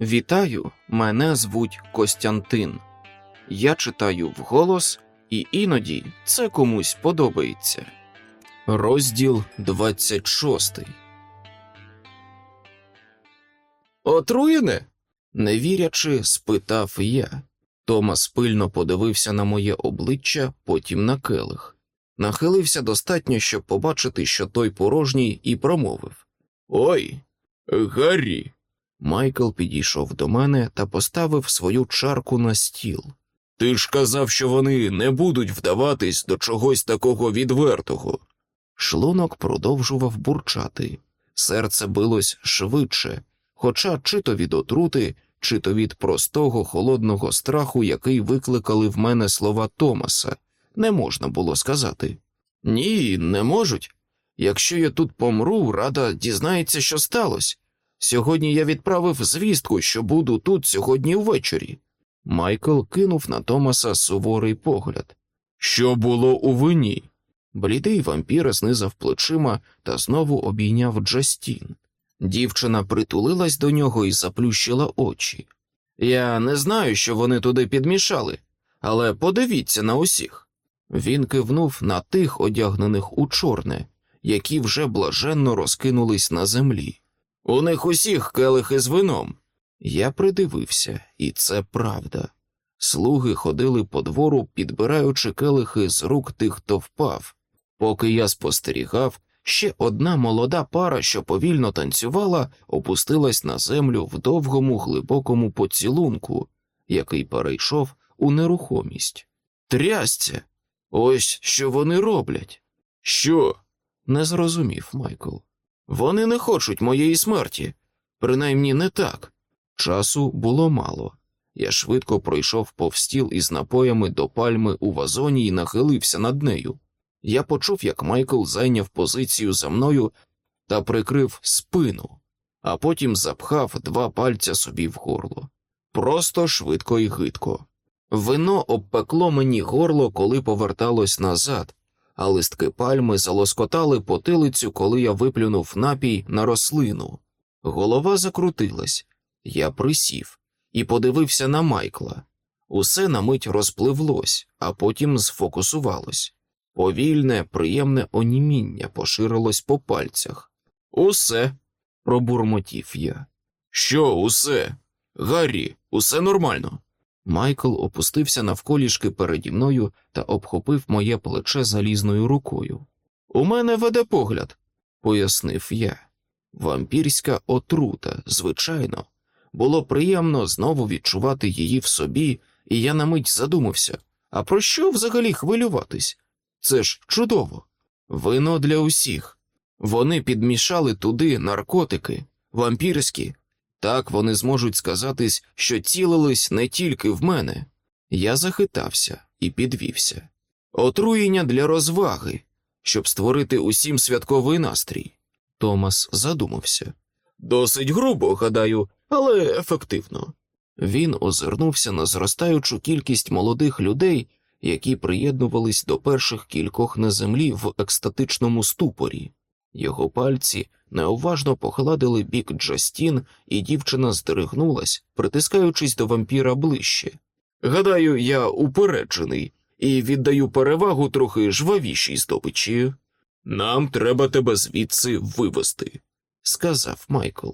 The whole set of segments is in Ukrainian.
Вітаю, мене звуть Костянтин. Я читаю вголос, і іноді це комусь подобається. Розділ 26 Отруєне? не вірячи, спитав я. Томас пильно подивився на моє обличчя, потім на келих. Нахилився достатньо, щоб побачити, що той порожній, і промовив Ой, Гаррі. Майкл підійшов до мене та поставив свою чарку на стіл. Ти ж казав, що вони не будуть вдаватись до чогось такого відвертого. Шлунок продовжував бурчати, серце билось швидше, хоча чи то від отрути, чи то від простого холодного страху, який викликали в мене слова Томаса, не можна було сказати. Ні, не можуть. Якщо я тут помру, рада дізнається, що сталося. Сьогодні я відправив звістку, що буду тут сьогодні ввечері. Майкл кинув на Томаса суворий погляд. Що було у вині? Блідий вампір знизав плечима та знову обійняв Джастін. Дівчина притулилась до нього і заплющила очі. Я не знаю, що вони туди підмішали, але подивіться на усіх. Він кивнув на тих, одягнених у чорне, які вже блаженно розкинулись на землі. У них усіх келихи з вином. Я придивився, і це правда. Слуги ходили по двору, підбираючи келихи з рук тих, хто впав. Поки я спостерігав, ще одна молода пара, що повільно танцювала, опустилась на землю в довгому глибокому поцілунку, який перейшов у нерухомість. Трясця! Ось що вони роблять. Що? не зрозумів Майкл. Вони не хочуть моєї смерті, принаймні не так. Часу було мало. Я швидко пройшов повз стіл із напоями до пальми у вазоні і нахилився над нею. Я почув, як Майкл зайняв позицію за мною та прикрив спину, а потім запхав два пальця собі в горло. Просто швидко і гидко. Вино обпекло мені горло, коли поверталось назад, а листки пальми залоскотали потилицю, коли я виплюнув напій на рослину. Голова закрутилась, я присів і подивився на Майкла. Усе на мить розпливлось, а потім сфокусувалось. Повільне, приємне оніміння поширилось по пальцях. Усе, пробурмотів я. Що, усе? Гаррі, усе нормально. Майкл опустився навколішки переді мною та обхопив моє плече залізною рукою. У мене веде погляд, пояснив я. Вампірська отрута, звичайно, було приємно знову відчувати її в собі, і я на мить задумався а про що взагалі хвилюватись? Це ж чудово. Вино для усіх. Вони підмішали туди наркотики, вампірські, так вони зможуть сказатись, що цілились не тільки в мене. Я захитався і підвівся. Отруєння для розваги, щоб створити усім святковий настрій. Томас задумався. Досить грубо, гадаю, але ефективно. Він озирнувся на зростаючу кількість молодих людей, які приєднувались до перших кількох на землі в екстатичному ступорі. Його пальці неуважно похладили бік Джастін, і дівчина здригнулась, притискаючись до вампіра ближче. Гадаю, я упереджений і віддаю перевагу трохи жвавішій здобичі. Нам треба тебе звідси вивести, сказав Майкл.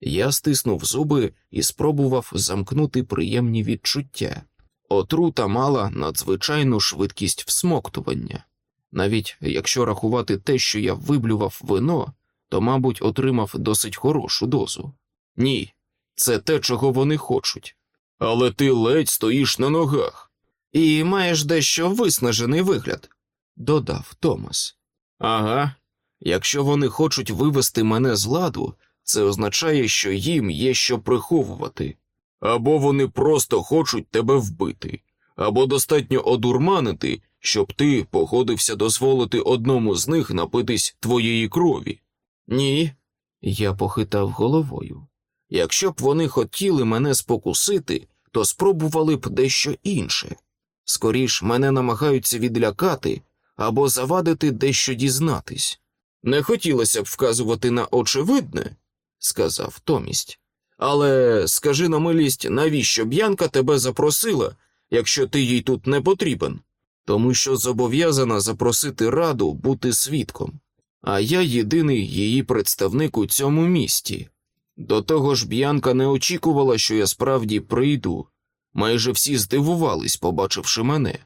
Я стиснув зуби і спробував замкнути приємні відчуття. Отрута мала надзвичайну швидкість всмоктування. Навіть якщо рахувати те, що я виблював вино, то, мабуть, отримав досить хорошу дозу. Ні, це те, чого вони хочуть. Але ти ледь стоїш на ногах і маєш дещо виснажений вигляд, додав Томас. Ага, якщо вони хочуть вивести мене з ладу, це означає, що їм є що приховувати. Або вони просто хочуть тебе вбити, або достатньо одурманити, щоб ти погодився дозволити одному з них напитись твоєї крові. Ні, я похитав головою. Якщо б вони хотіли мене спокусити, то спробували б дещо інше. Скоріш мене намагаються відлякати або завадити дещо дізнатись. Не хотілося б вказувати на очевидне, сказав Томість, Але скажи на милість, навіщо Б'янка тебе запросила, якщо ти їй тут не потрібен? Тому що зобов'язана запросити раду бути свідком, а я єдиний її представник у цьому місті. До того ж, Б'янка не очікувала, що я справді прийду. Майже всі здивувались, побачивши мене.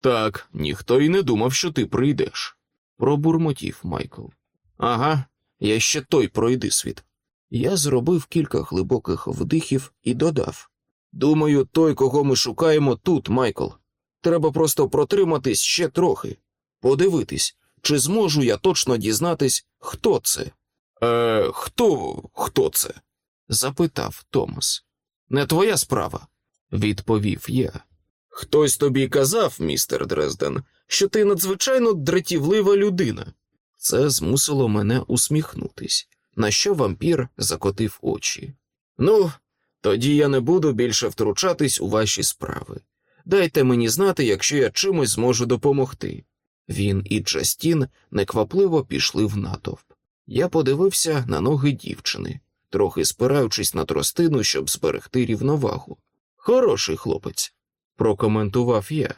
Так, ніхто й не думав, що ти прийдеш, пробурмотів Майкл. Ага, я ще той пройди світ. Я зробив кілька глибоких вдихів і додав: Думаю, той, кого ми шукаємо тут, Майкл. Треба просто протриматись ще трохи, подивитись, чи зможу я точно дізнатись, хто це. Е, хто хто це? запитав Томас. Не твоя справа, відповів я. Хтось тобі казав, містер Дрезден, що ти надзвичайно дратівлива людина. Це змусило мене усміхнутись, на що вампір закотив очі. Ну, тоді я не буду більше втручатись у ваші справи. Дайте мені знати, якщо я чимось зможу допомогти. Він і Джастін неквапливо пішли в натовп. Я подивився на ноги дівчини, трохи спираючись на тростину, щоб зберегти рівновагу. Хороший хлопець, прокоментував я.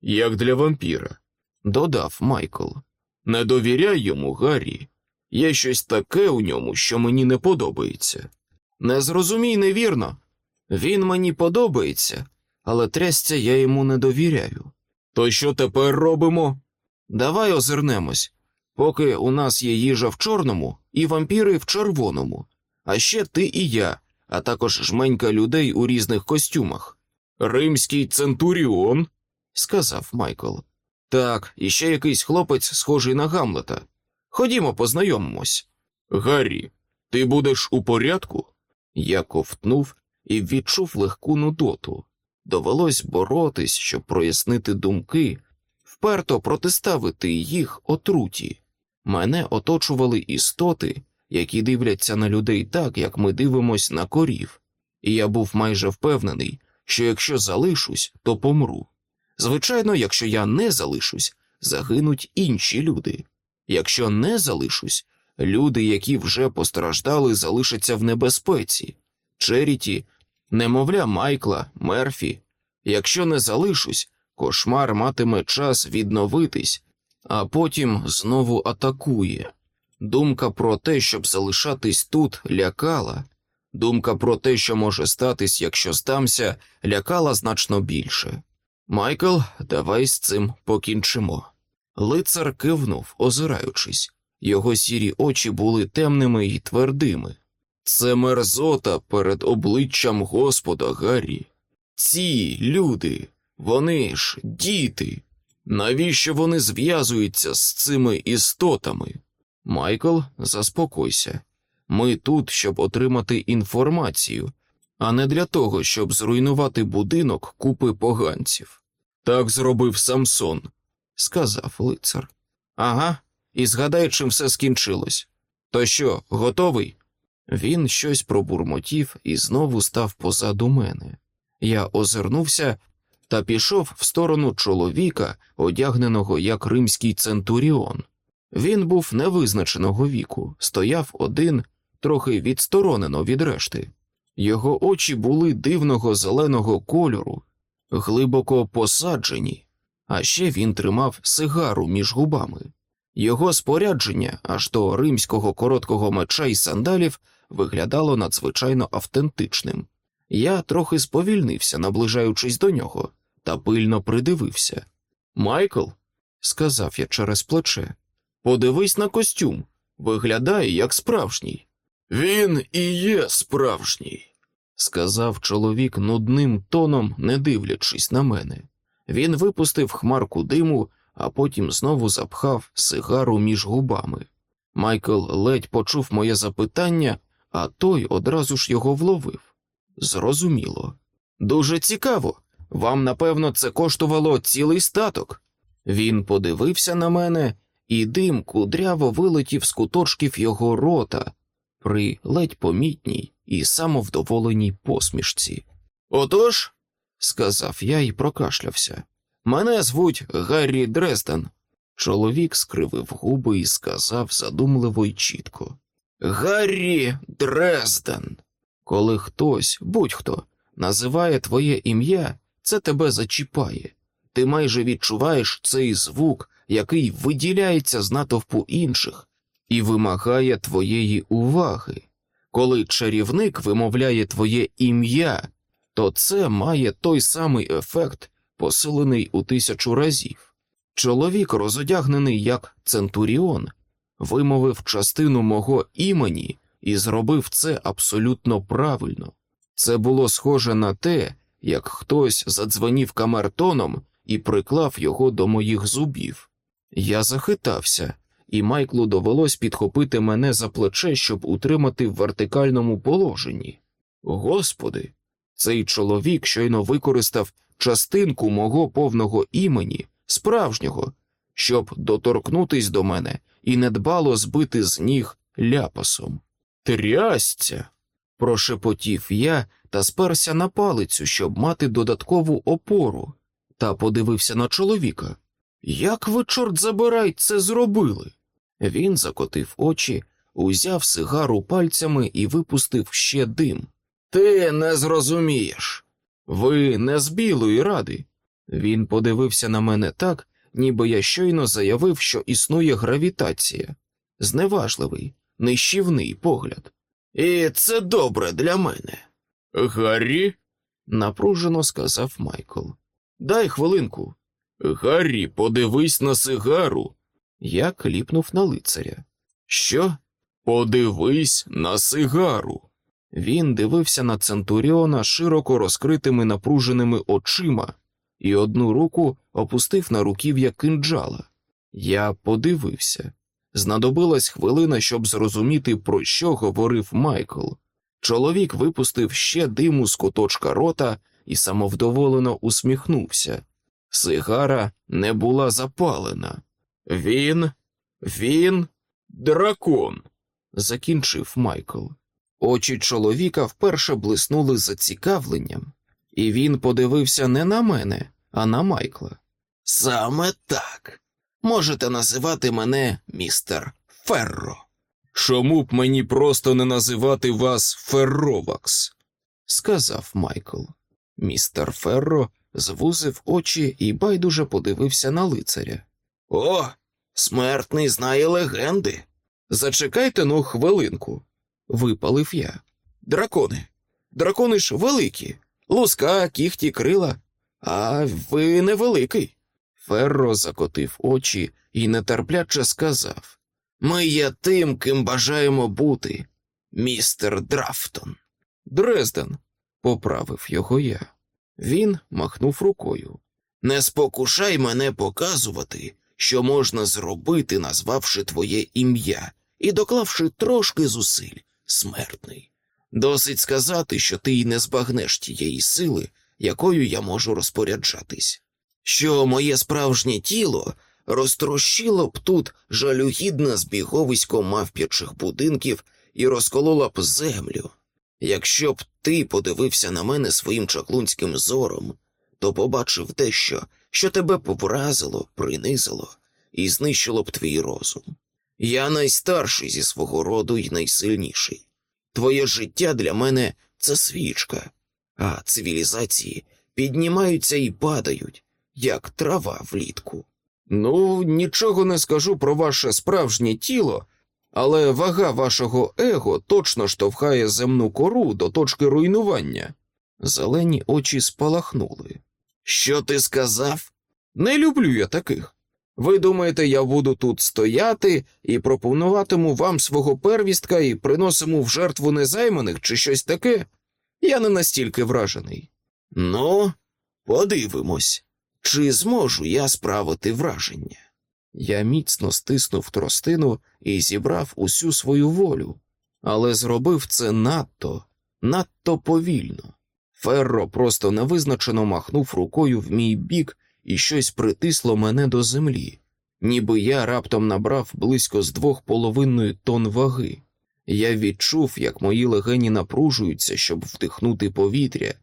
Як для вампіра, додав Майкл. Не довіряй йому, Гаррі. Є щось таке у ньому, що мені не подобається. Не зрозумій невірно. Він мені подобається, але трясця я йому не довіряю. То що тепер робимо? Давай озирнемось, поки у нас є їжа в чорному і вампіри в червоному, а ще ти і я, а також жменька людей у різних костюмах. Римський центуріон, сказав Майкл. Так, і ще якийсь хлопець, схожий на Гамлета. Ходімо, познайомимось. Гаррі, ти будеш у порядку? Я ковтнув і відчув легку нудоту. Довелось боротись, щоб прояснити думки, вперто протиставити їх отруті. Мене оточували істоти, які дивляться на людей так, як ми дивимось на корів, і я був майже впевнений, що якщо залишусь, то помру. Звичайно, якщо я не залишусь, загинуть інші люди. Якщо не залишусь, люди, які вже постраждали, залишаться в небезпеці. Черіті, немовля Майкла, Мерфі. Якщо не залишусь, кошмар матиме час відновитись, а потім знову атакує. Думка про те, щоб залишатись тут, лякала. Думка про те, що може статись, якщо здамся, лякала значно більше. Майкл, давай з цим покінчимо. Лицар кивнув, озираючись. Його сірі очі були темними і твердими. Це мерзота перед обличчям Господа Гаррі. Ці люди, вони ж діти. Навіщо вони зв'язуються з цими істотами? Майкл, заспокойся. Ми тут, щоб отримати інформацію, а не для того, щоб зруйнувати будинок купи поганців. Так зробив Самсон, сказав лицар. Ага, і згадай, чим все скінчилось. То що, готовий? Він щось пробурмотів і знову став позаду мене. Я озирнувся та пішов в сторону чоловіка, одягненого як римський центуріон. Він був невизначеного віку, стояв один, трохи відсторонено від решти. Його очі були дивного зеленого кольору, глибоко посаджені, а ще він тримав сигару між губами. Його спорядження аж до римського короткого меча і сандалів виглядало надзвичайно автентичним. Я трохи сповільнився, наближаючись до нього, та пильно придивився. Майкл, сказав я через плече, подивись на костюм. Виглядає як справжній. Він і є справжній, сказав чоловік нудним тоном, не дивлячись на мене. Він випустив хмарку диму, а потім знову запхав сигару між губами. Майкл ледь почув моє запитання, а той одразу ж його вловив. Зрозуміло. Дуже цікаво. Вам, напевно, це коштувало цілий статок. Він подивився на мене, і дим кудряво вилетів з куточків його рота при ледь помітній і самовдоволеній посмішці. Отож, сказав я і прокашлявся. Мене звуть Гаррі Дрезден. Чоловік скривив губи і сказав задумливо й чітко: Гаррі Дрезден. Коли хтось, будь-хто, називає твоє ім'я, це тебе зачіпає. Ти майже відчуваєш цей звук, який виділяється з натовпу інших, і вимагає твоєї уваги. Коли чарівник вимовляє твоє ім'я, то це має той самий ефект, посилений у тисячу разів. Чоловік, розодягнений як Центуріон, вимовив частину мого імені і зробив це абсолютно правильно. Це було схоже на те, як хтось задзвонів камертоном і приклав його до моїх зубів. Я захитався, і Майклу довелось підхопити мене за плече, щоб утримати в вертикальному положенні. Господи, цей чоловік щойно використав частинку мого повного імені, справжнього, щоб доторкнутись до мене і недбало збити з ніг ляпасом. Трясця. прошепотів я та сперся на палицю, щоб мати додаткову опору, та подивився на чоловіка. Як ви, чорт забирай, це зробили? Він закотив очі, узяв сигару пальцями і випустив ще дим. Ти не зрозумієш. Ви не з білої ради. Він подивився на мене так, ніби я щойно заявив, що існує гравітація, зневажливий, нищівний погляд. І це добре для мене. Гаррі? напружено сказав Майкл. Дай хвилинку. Гаррі, подивись на сигару. Я кліпнув на лицаря. Що? Подивись на сигару. Він дивився на Центуріона широко розкритими напруженими очима і одну руку опустив на руків'я кинджала. Я подивився. Знадобилась хвилина, щоб зрозуміти, про що говорив Майкл. Чоловік випустив ще диму з куточка рота і самовдоволено усміхнувся. Сигара не була запалена. Він, він, дракон, закінчив Майкл. Очі чоловіка вперше блиснули зацікавленням, і він подивився не на мене, а на Майкла. Саме так. Можете називати мене містер Ферро. Чому б мені просто не називати вас Ферровакс? сказав Майкл. Містер Ферро звузив очі і байдуже подивився на лицаря. О, смертний знає легенди. Зачекайте ну хвилинку, випалив я. Дракони. Дракони ж великі, луска, кіхті, крила, а ви невеликий. Ферро закотив очі і нетерпляче сказав Ми є тим, ким бажаємо бути, містер Драфтон. Дрезден, поправив його я. Він махнув рукою. Не спокушай мене показувати, що можна зробити, назвавши твоє ім'я і доклавши трошки зусиль, смертний. Досить сказати, що ти й не збагнеш тієї сили, якою я можу розпоряджатись, що моє справжнє тіло розтрощило б тут жалюгідне збіговисько мавп'ячих будинків і розкололо б землю. Якщо б ти подивився на мене своїм чаклунським зором, то побачив дещо, що тебе повразило, принизило і знищило б твій розум. Я найстарший зі свого роду і найсильніший. Твоє життя для мене це свічка, а цивілізації піднімаються і падають, як трава влітку. Ну, нічого не скажу про ваше справжнє тіло, але вага вашого его точно штовхає земну кору до точки руйнування. Зелені очі спалахнули. Що ти сказав? Не люблю я таких. Ви думаєте, я буду тут стояти і пропонуватиму вам свого первістка і приносиму в жертву незайманих чи щось таке? Я не настільки вражений. Ну, подивимось, чи зможу я справити враження. Я міцно стиснув тростину і зібрав усю свою волю, але зробив це надто, надто повільно. Ферро просто невизначено махнув рукою в мій бік і щось притисло мене до землі, ніби я раптом набрав близько з двох половиною тонн ваги. Я відчув, як мої легені напружуються, щоб вдихнути повітря.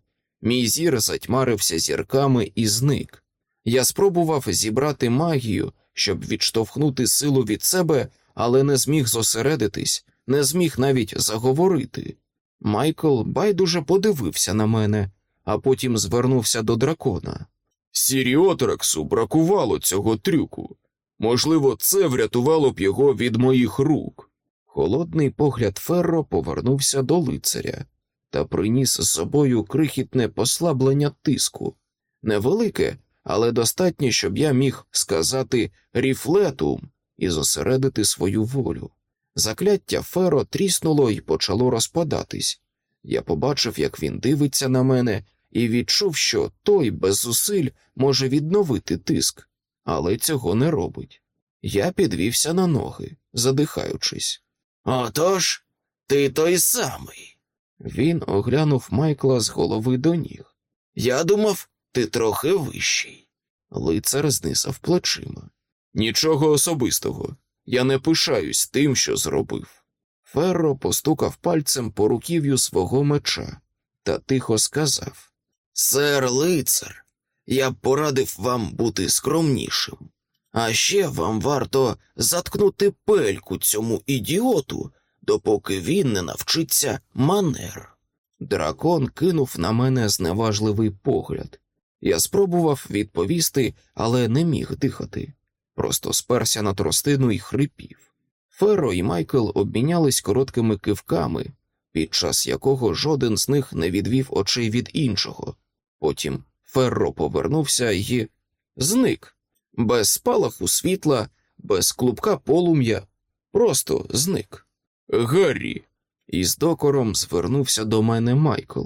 Мій зір затьмарився зірками і зник. Я спробував зібрати магію, щоб відштовхнути силу від себе, але не зміг зосередитись, не зміг навіть заговорити. Майкл байдуже подивився на мене, а потім звернувся до дракона. Сіріотрексу бракувало цього трюку. Можливо, це врятувало б його від моїх рук. Холодний погляд Ферро повернувся до лицаря та приніс з собою крихітне послаблення тиску. Невелике, але достатнє, щоб я міг сказати ріфлетум і зосередити свою волю. Закляття Феро тріснуло і почало розпадатись. Я побачив, як він дивиться на мене, і відчув, що той без зусиль може відновити тиск, але цього не робить. Я підвівся на ноги, задихаючись. Отож, ти той самий. Він оглянув Майкла з голови до ніг. Я думав, ти трохи вищий. Лицар знисав плечима. Нічого особистого. Я не пишаюсь тим, що зробив. Ферро постукав пальцем по руків'ю свого меча та тихо сказав: Сер лицар, я б порадив вам бути скромнішим. А ще вам варто заткнути пельку цьому ідіоту, допоки він не навчиться манер. Дракон кинув на мене зневажливий погляд. Я спробував відповісти, але не міг дихати. Просто сперся на тростину і хрипів. Феро і Майкл обмінялись короткими кивками, під час якого жоден з них не відвів очей від іншого. Потім Ферро повернувся і зник, без спалаху світла, без клубка полум'я, просто зник. Гаррі, із докором звернувся до мене Майкл.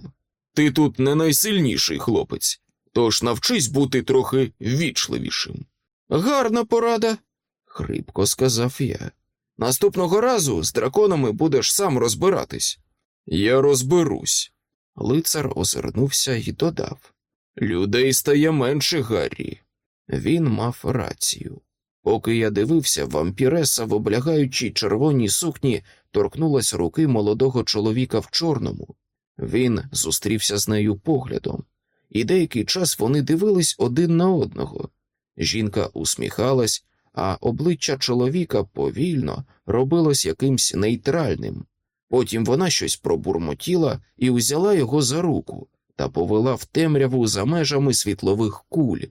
Ти тут не найсильніший хлопець, тож навчись бути трохи вічливішим. Гарна порада, хрипко сказав я. Наступного разу з драконами будеш сам розбиратись. Я розберусь. Лицар озирнувся і додав. Людей стає менше, Гаррі. Він мав рацію. Поки я дивився, вампіреса в облягаючій червоній сукні торкнулась руки молодого чоловіка в чорному. Він зустрівся з нею поглядом, і деякий час вони дивились один на одного. Жінка усміхалась, а обличчя чоловіка повільно робилось якимсь нейтральним. Потім вона щось пробурмотіла і узяла його за руку та повела в темряву за межами світлових куль.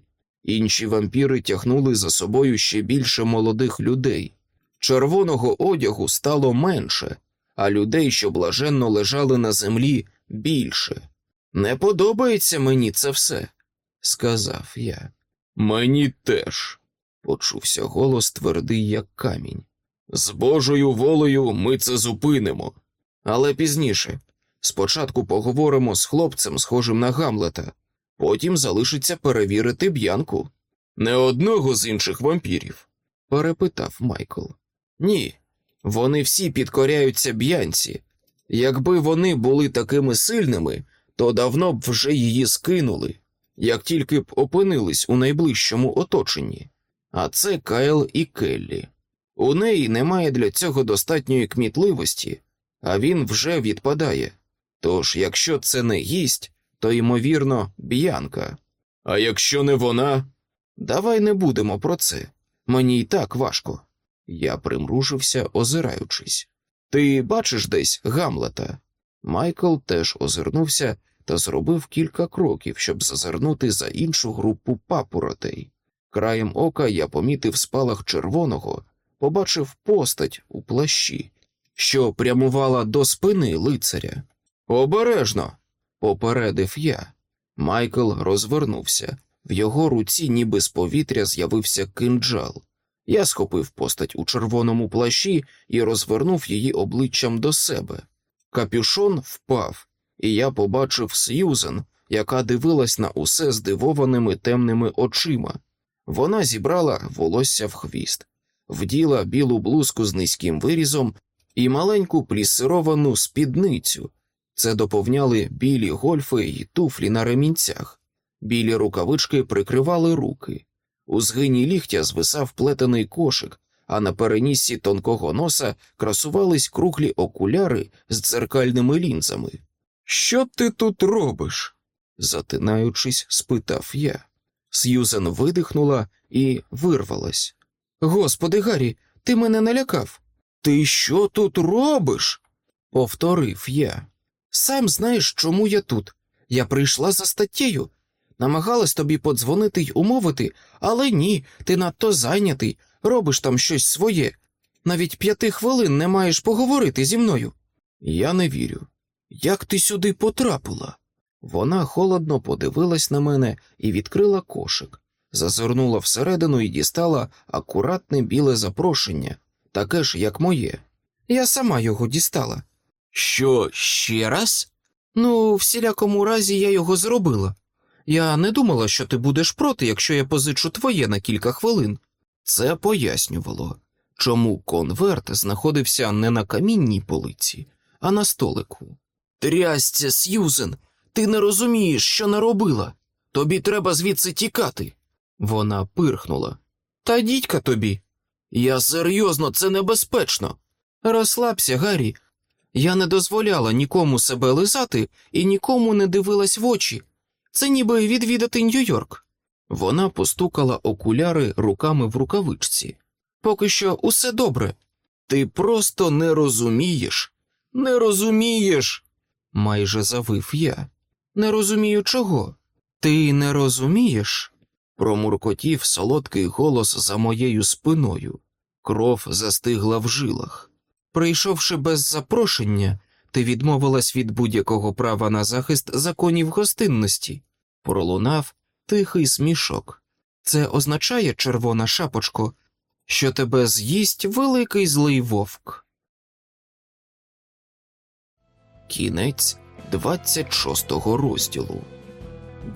Інші вампіри тягнули за собою ще більше молодих людей. Червоного одягу стало менше, а людей, що блаженно лежали на землі, більше. Не подобається мені це все, сказав я. Мені теж, почувся голос твердий, як камінь. З Божою волею ми це зупинимо. Але пізніше. Спочатку поговоримо з хлопцем, схожим на Гамлета, потім залишиться перевірити б'янку. Не одного з інших вампірів? перепитав Майкл. Ні, вони всі підкоряються б'янці. Якби вони були такими сильними, то давно б вже її скинули, як тільки б опинились у найближчому оточенні. А це Кайл і Келлі. У неї немає для цього достатньої кмітливості, а він вже відпадає. Тож, якщо це не гість, то ймовірно б'янка. А якщо не вона, давай не будемо про це. Мені й так важко. Я примружився, озираючись. Ти бачиш десь Гамлета? Майкл теж озирнувся та зробив кілька кроків, щоб зазирнути за іншу групу папоротей. Краєм ока я помітив спалах червоного, побачив постать у плащі, що прямувала до спини лицаря. Обережно, попередив я. Майкл розвернувся. В його руці, ніби з повітря, з'явився кинджал. Я схопив постать у червоному плащі і розвернув її обличчям до себе. Капюшон впав, і я побачив Сьюзен, яка дивилась на усе здивованими темними очима. Вона зібрала волосся в хвіст, вділа білу блузку з низьким вирізом і маленьку плісировану спідницю. Це доповняли білі гольфи і туфлі на ремінцях, білі рукавички прикривали руки. У згині ліктя звисав плетений кошик, а на переніссі тонкого носа красувались круглі окуляри з дзеркальними лінзами. Що ти тут робиш? затинаючись, спитав я. Сьюзен видихнула і вирвалась. Господи, Гаррі, ти мене налякав. Ти що тут робиш? повторив я. Сам знаєш, чому я тут. Я прийшла за статтєю. Намагалась тобі подзвонити й умовити, але ні, ти надто зайнятий, робиш там щось своє. Навіть п'яти хвилин не маєш поговорити зі мною. Я не вірю. Як ти сюди потрапила? Вона холодно подивилась на мене і відкрила кошик, зазирнула всередину і дістала акуратне біле запрошення, таке ж, як моє. Я сама його дістала. Що, ще раз? Ну, в всілякому разі я його зробила. Я не думала, що ти будеш проти, якщо я позичу твоє на кілька хвилин. Це пояснювало, чому конверт знаходився не на камінній полиці, а на столику. Трясця, Сьюзен, ти не розумієш, що наробила. Тобі треба звідси тікати. Вона пирхнула. Та дідька тобі. Я серйозно, це небезпечно. Розслабся, Гаррі. Я не дозволяла нікому себе лизати і нікому не дивилась в очі. Це ніби відвідати Нью-Йорк. Вона постукала окуляри руками в рукавичці. Поки що усе добре. Ти просто не розумієш. Не розумієш, майже завив я. Не розумію чого. Ти не розумієш? Промуркотів солодкий голос за моєю спиною. Кров застигла в жилах. Прийшовши без запрошення, ти відмовилась від будь-якого права на захист законів гостинності. Пролунав тихий смішок. Це означає, червона шапочко, що тебе з'їсть великий злий вовк. Кінець 26 розділу.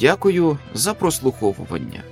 Дякую за прослуховування.